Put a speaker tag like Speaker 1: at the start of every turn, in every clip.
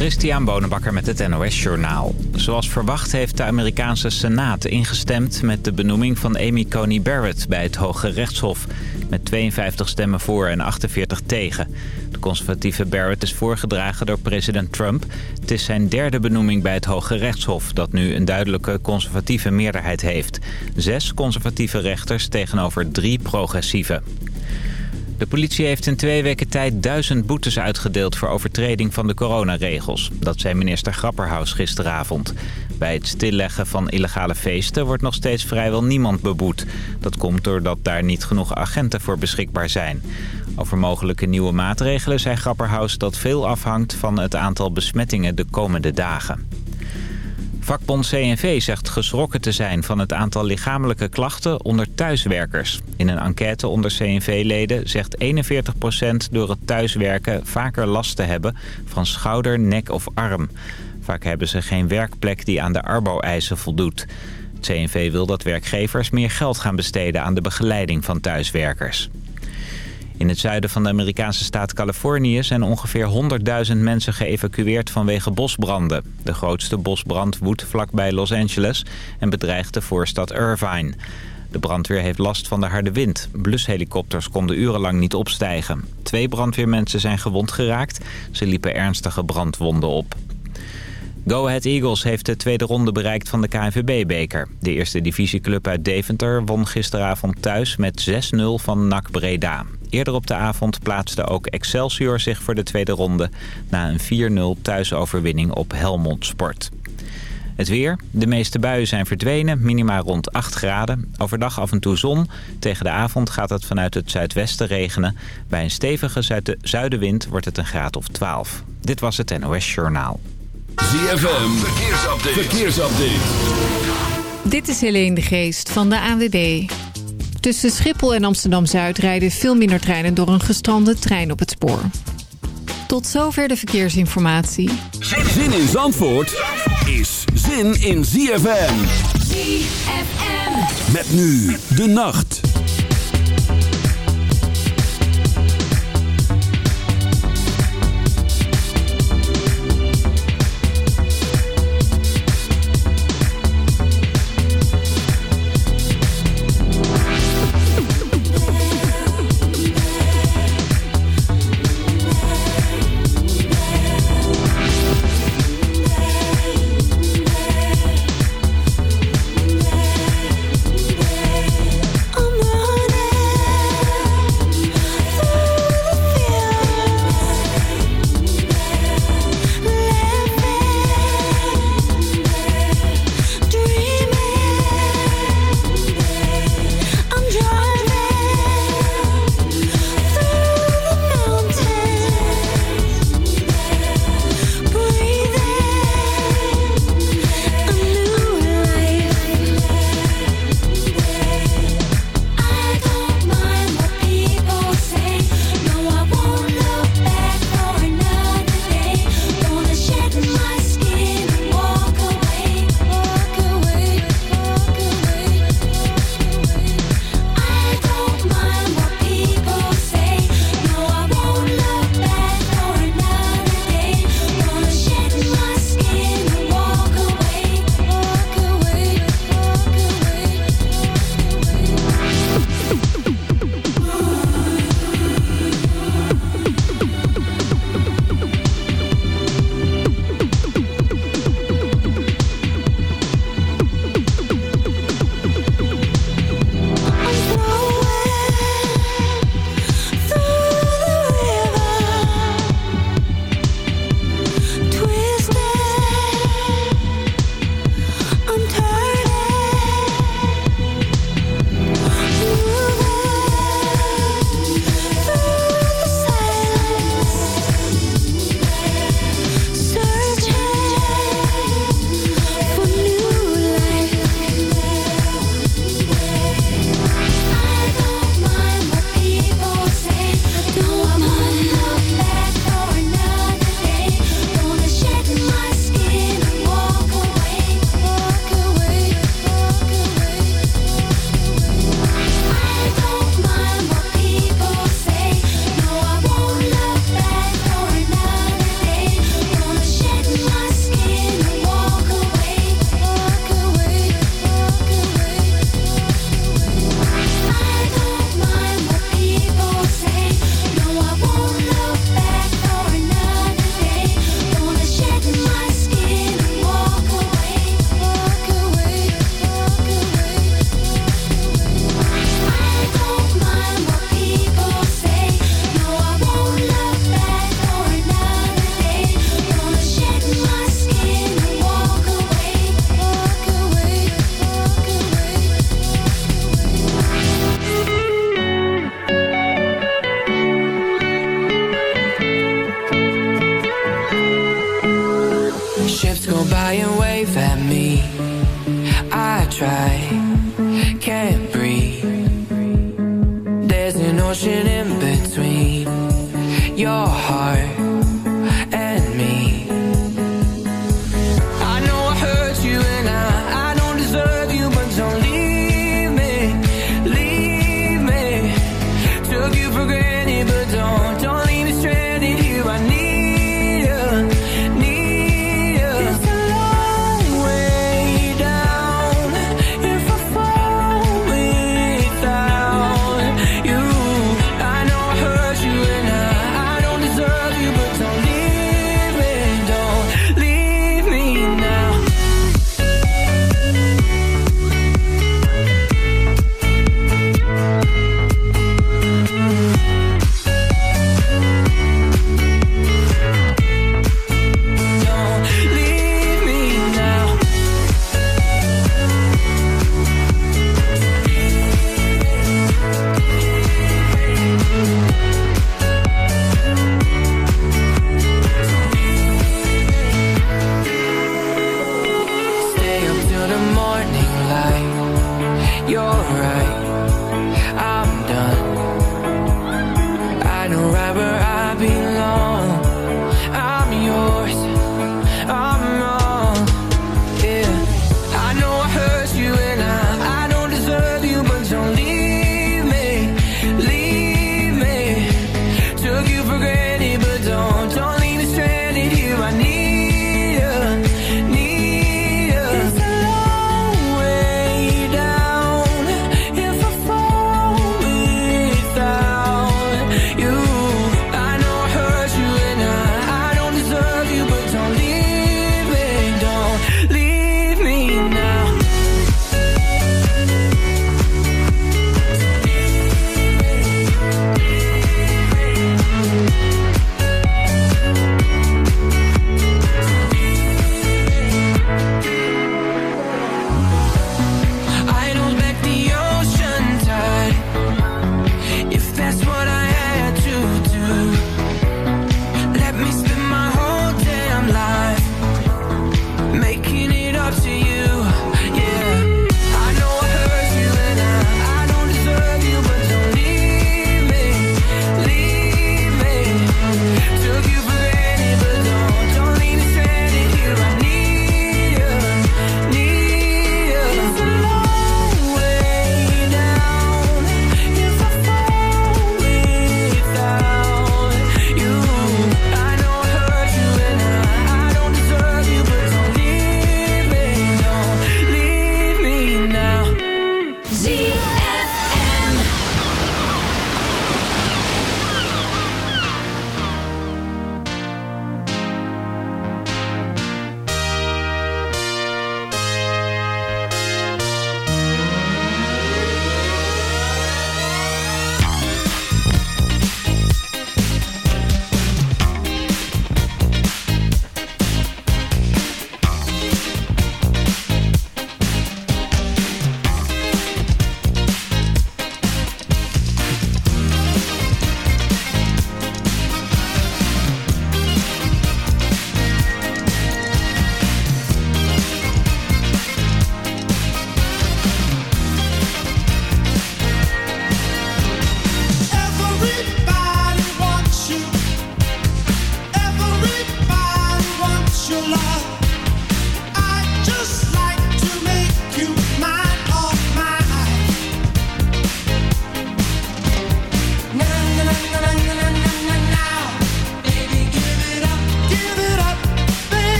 Speaker 1: Christian Bonenbakker met het NOS Journaal. Zoals verwacht heeft de Amerikaanse Senaat ingestemd met de benoeming van Amy Coney Barrett bij het Hoge Rechtshof. Met 52 stemmen voor en 48 tegen. De conservatieve Barrett is voorgedragen door president Trump. Het is zijn derde benoeming bij het Hoge Rechtshof dat nu een duidelijke conservatieve meerderheid heeft. Zes conservatieve rechters tegenover drie progressieve. De politie heeft in twee weken tijd duizend boetes uitgedeeld voor overtreding van de coronaregels. Dat zei minister Grapperhaus gisteravond. Bij het stilleggen van illegale feesten wordt nog steeds vrijwel niemand beboet. Dat komt doordat daar niet genoeg agenten voor beschikbaar zijn. Over mogelijke nieuwe maatregelen zei Grapperhaus dat veel afhangt van het aantal besmettingen de komende dagen. Vakbond CNV zegt geschrokken te zijn van het aantal lichamelijke klachten onder thuiswerkers. In een enquête onder CNV-leden zegt 41% door het thuiswerken vaker last te hebben van schouder, nek of arm. Vaak hebben ze geen werkplek die aan de arbo-eisen voldoet. Het CNV wil dat werkgevers meer geld gaan besteden aan de begeleiding van thuiswerkers. In het zuiden van de Amerikaanse staat Californië zijn ongeveer 100.000 mensen geëvacueerd vanwege bosbranden. De grootste bosbrand woedt vlakbij Los Angeles en bedreigt de voorstad Irvine. De brandweer heeft last van de harde wind. Blushelikopters konden urenlang niet opstijgen. Twee brandweermensen zijn gewond geraakt. Ze liepen ernstige brandwonden op. Go Ahead Eagles heeft de tweede ronde bereikt van de KNVB-beker. De eerste divisieclub uit Deventer won gisteravond thuis met 6-0 van NAC Breda. Eerder op de avond plaatste ook Excelsior zich voor de tweede ronde... na een 4-0 thuisoverwinning op Helmond Sport. Het weer. De meeste buien zijn verdwenen, minima rond 8 graden. Overdag af en toe zon. Tegen de avond gaat het vanuit het zuidwesten regenen. Bij een stevige zuidenwind wordt het een graad of 12. Dit was het NOS Journaal.
Speaker 2: ZFM. Verkeersupdate. Verkeersupdate.
Speaker 3: Dit is Helene de Geest van de ANWB. Tussen Schiphol en Amsterdam-Zuid rijden veel minder treinen door een gestrande trein op het spoor. Tot zover de verkeersinformatie.
Speaker 2: Zin in Zandvoort is zin in ZFM.
Speaker 4: ZFM.
Speaker 2: Met nu de nacht.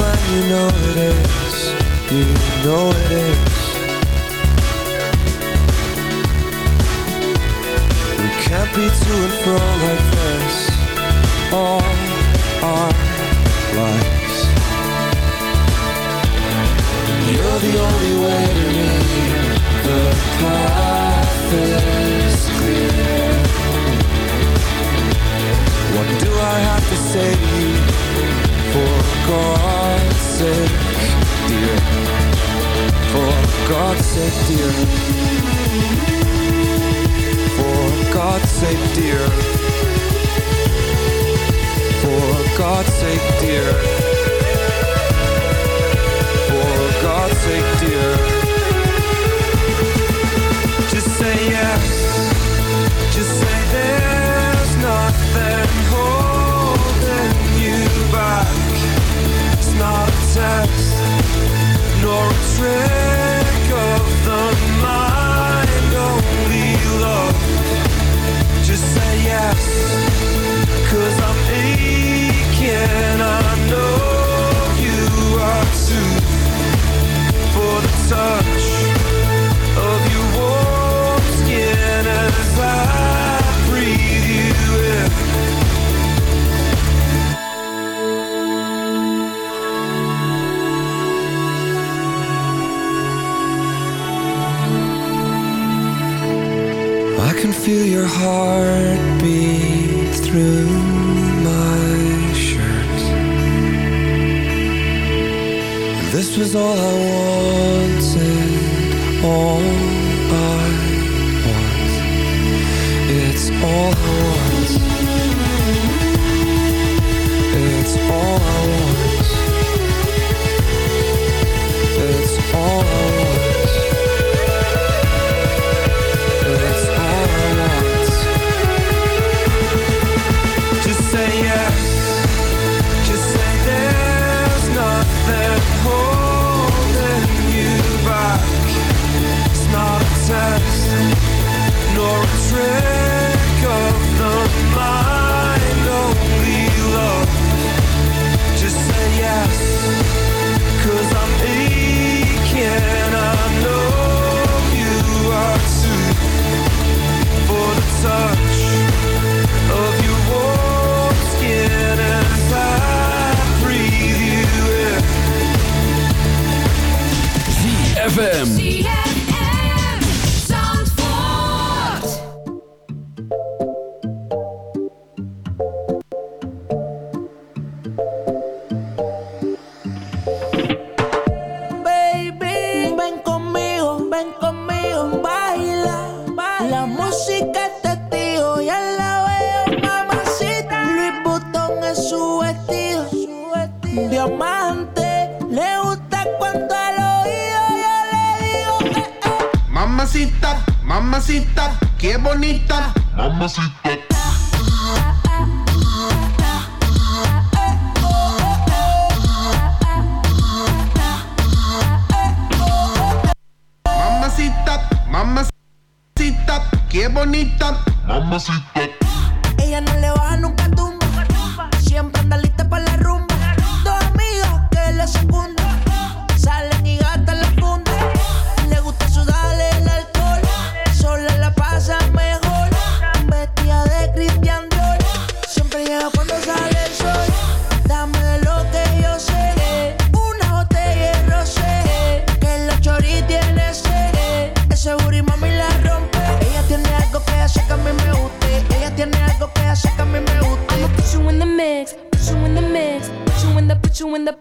Speaker 5: and you know it is. You know it is. We can't be to and fro like this. All our lives. You're the only way to me.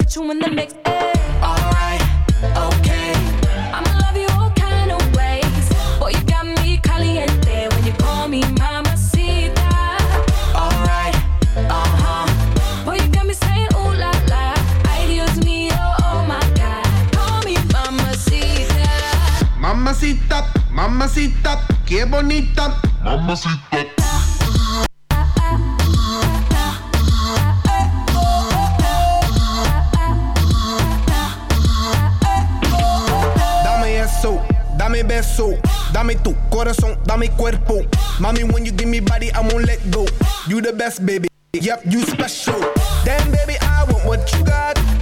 Speaker 6: Put you in the, put you in the mix. Ay.
Speaker 4: Alright, okay.
Speaker 6: I'ma love you all kind of ways. Boy, you got me caliente when you call me mamacita.
Speaker 4: Alright, uh huh.
Speaker 6: Boy, you got me saying ooh la la. Ay, Dios mío, oh my God. Call me mamacita.
Speaker 7: Mamacita, mamacita, qué bonita.
Speaker 8: Dame corazón, dame cuerpo. Mommy, when you give me body, I won't let go. You the best, baby. Yep, you special. Damn, baby, I want what you got.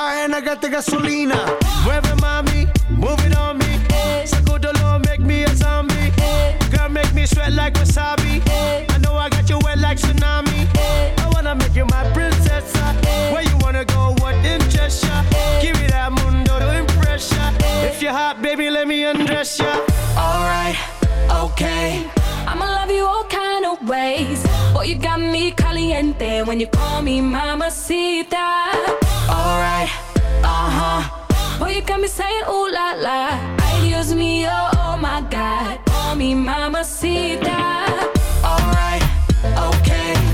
Speaker 8: And I got the gasolina. Mueve mami, move it on me. Saco dolor, make me a zombie. Girl, make me sweat like wasabi. I know I got you wet like tsunami. I wanna make you my princess. Where you wanna go? What interest ya? Give me that mundo to impress ya. If you're hot, baby, let me undress ya.
Speaker 4: Alright, okay.
Speaker 6: I'ma love you all kind of ways. Boy, you got me caliente when you call me mamacita.
Speaker 4: Alright, uh huh.
Speaker 6: Boy, you got me saying ooh la la. Ay, Dios mío, oh my God. Call me mamacita.
Speaker 4: Alright, okay.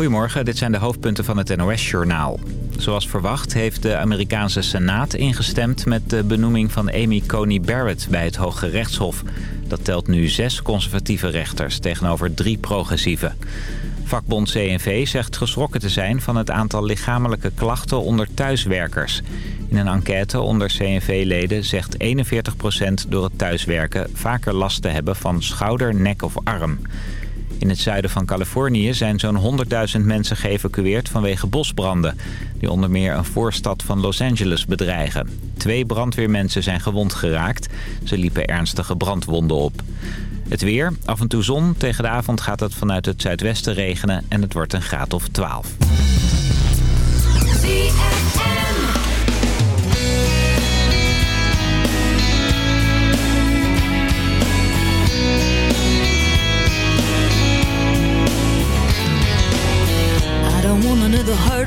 Speaker 1: Goedemorgen, dit zijn de hoofdpunten van het NOS-journaal. Zoals verwacht heeft de Amerikaanse Senaat ingestemd met de benoeming van Amy Coney Barrett bij het Hoge Rechtshof. Dat telt nu zes conservatieve rechters tegenover drie progressieve. Vakbond CNV zegt geschrokken te zijn van het aantal lichamelijke klachten onder thuiswerkers. In een enquête onder CNV-leden zegt 41% door het thuiswerken vaker last te hebben van schouder, nek of arm. In het zuiden van Californië zijn zo'n 100.000 mensen geëvacueerd vanwege bosbranden... die onder meer een voorstad van Los Angeles bedreigen. Twee brandweermensen zijn gewond geraakt. Ze liepen ernstige brandwonden op. Het weer, af en toe zon. Tegen de avond gaat het vanuit het zuidwesten regenen en het wordt een graad of 12.
Speaker 9: I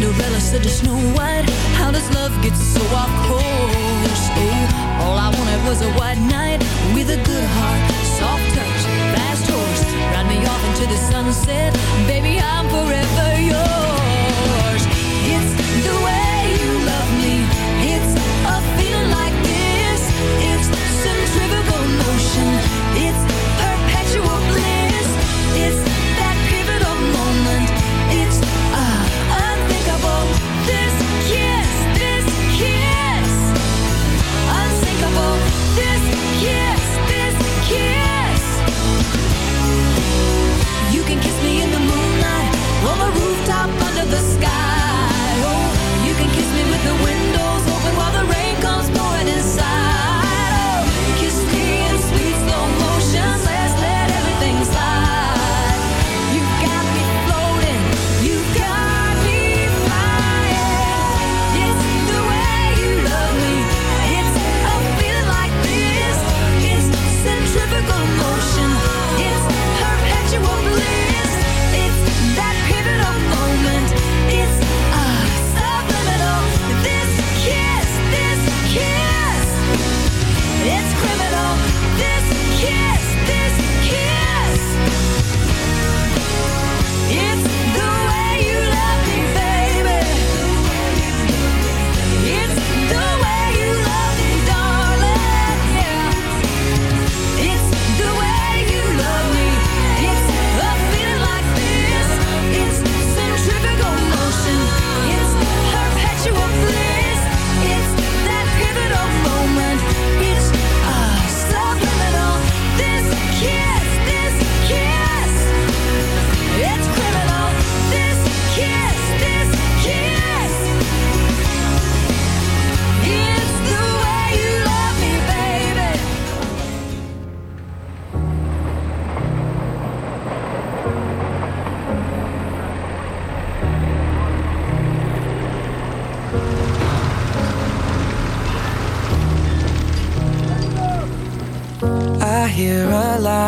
Speaker 9: Cinderella said to Snow White, How does love get so off course? Oh, all I wanted was a white knight with a good heart, soft touch, fast horse. Ride me off into the sunset,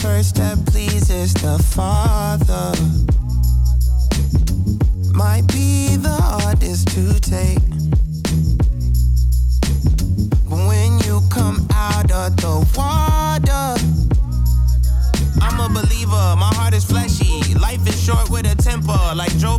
Speaker 10: First step pleases the Father. Might be the hardest to take. But when you come out of the water,
Speaker 11: I'm a believer, my heart is fleshy. Life is short with a temper, like Joe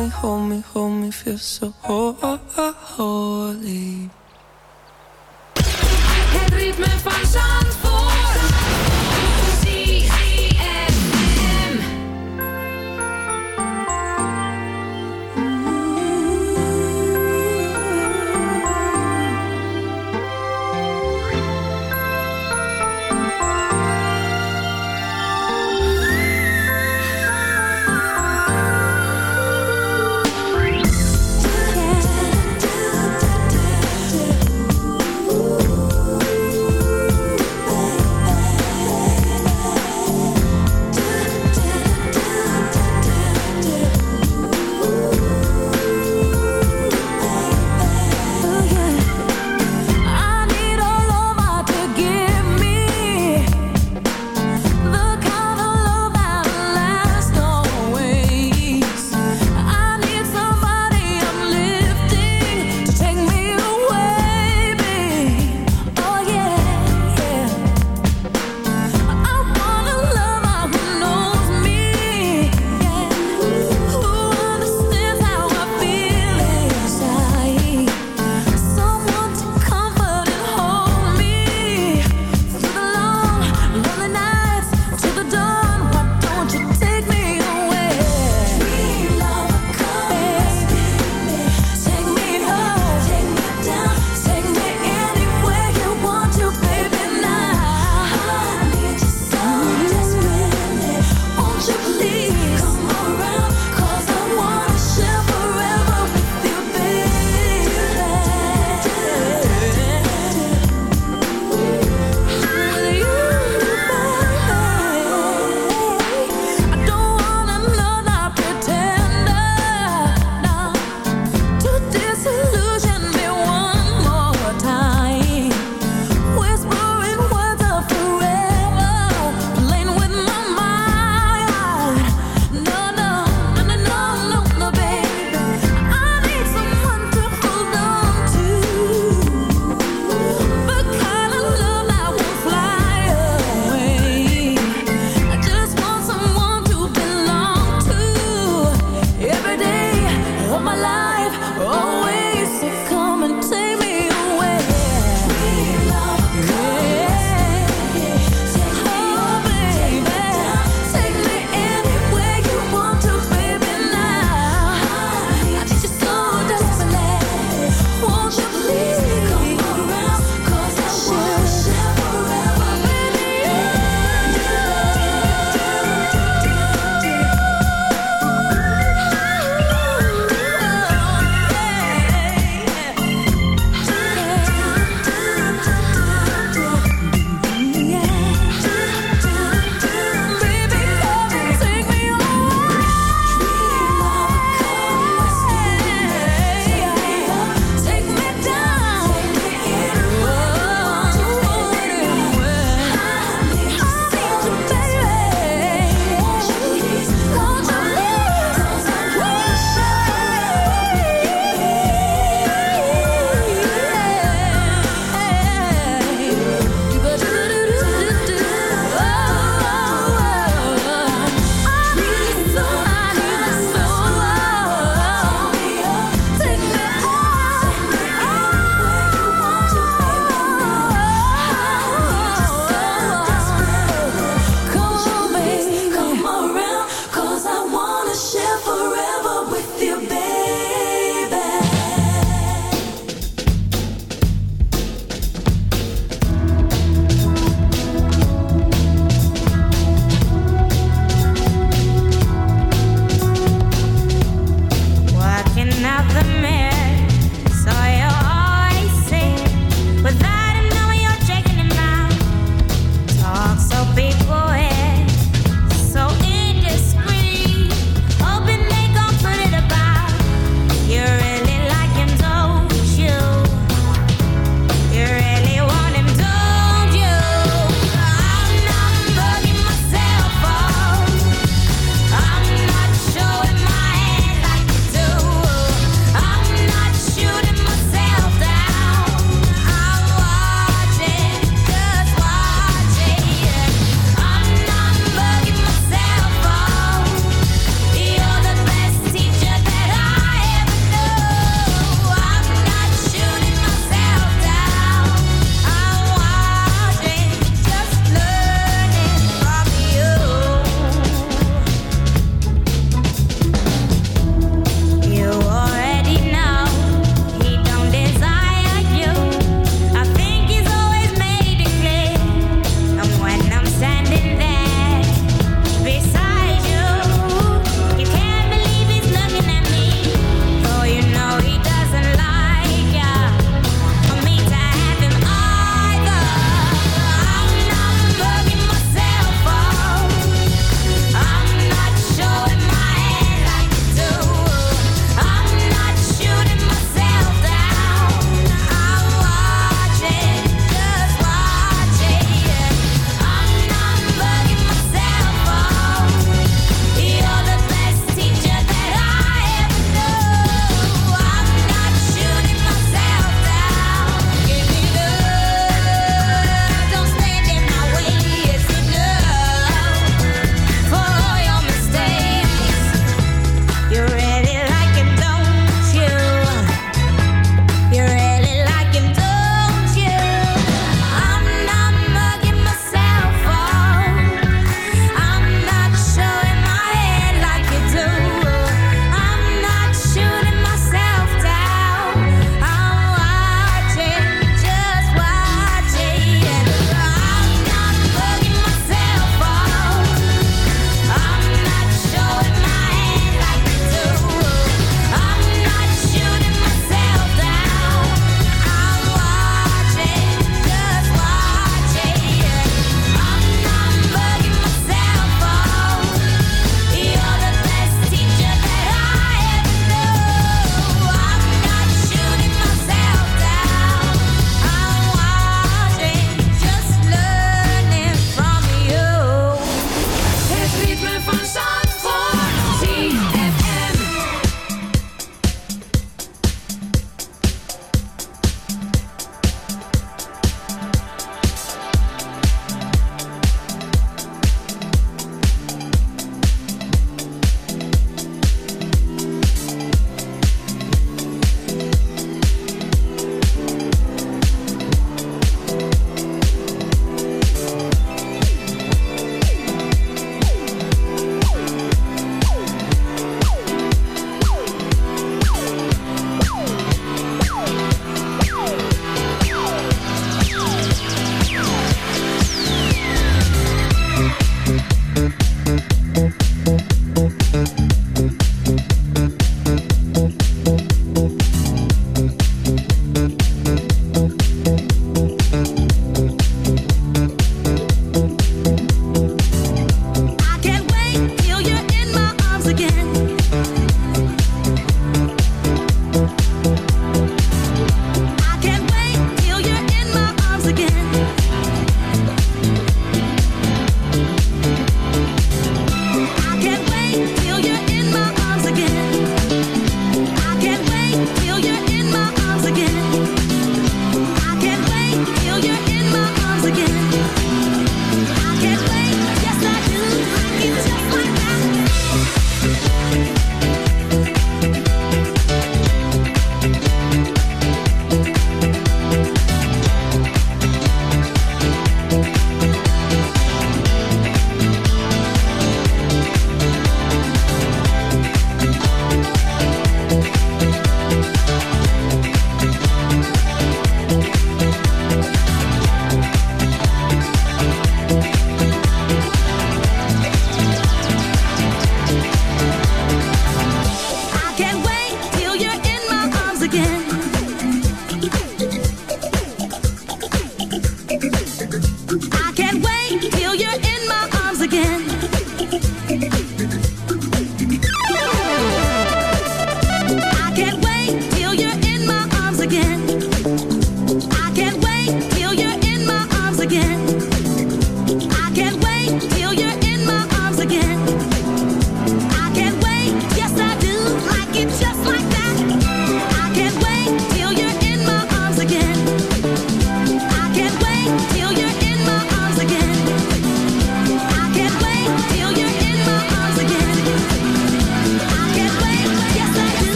Speaker 4: Me, hold me, hold me, feel so ho- ho- ho- holy.
Speaker 6: Het ritme van Zandvoort.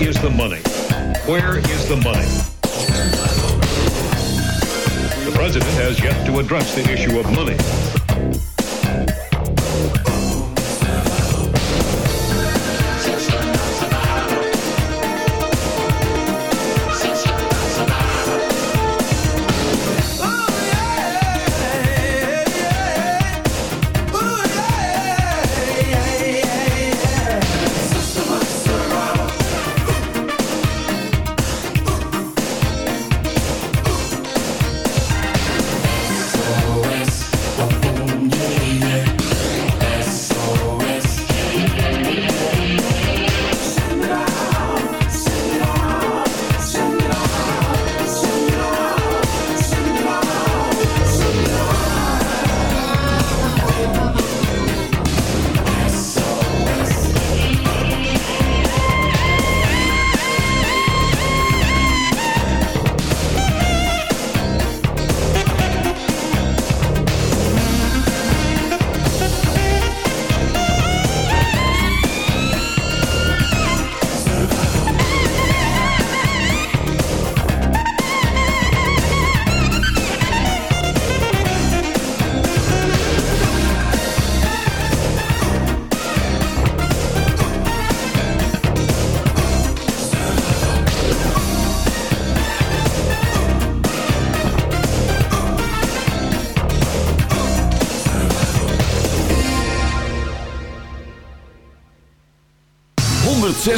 Speaker 12: is the
Speaker 13: money.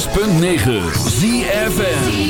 Speaker 9: 106.9 ZFN